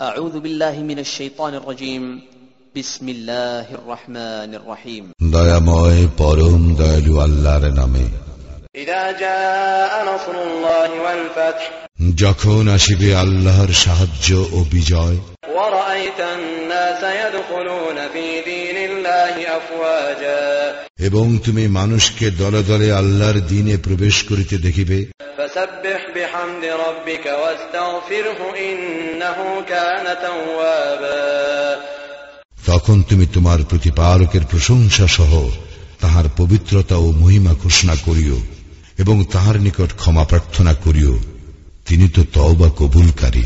أعوذ بالله من الشيطان الرجيم بسم الله الرحمن الرحيم দয়াময় পরম দয়ালু আল্লাহর নামে إذا جاء نصر الله والفتح যখন আসিবে আল্লাহর সাহায্য ও বিজয় ورأيت الناس يدخلون في دين الله أفواجا এবং তুমি মানুষকে দলে দলে আল্লাহর দিনে প্রবেশ করিতে দেখিবে فسبح بحمد ربك واستغفره إنه كان توابا তখন তুমি তোমার প্রতিপালকের প্রশংসা সহ তাহার পবিত্রতা ও মহিমা ঘোষণা করিও এবং তাহার নিকট ক্ষমা প্রার্থনা করিও তিনি তো তওবা কবুলকারী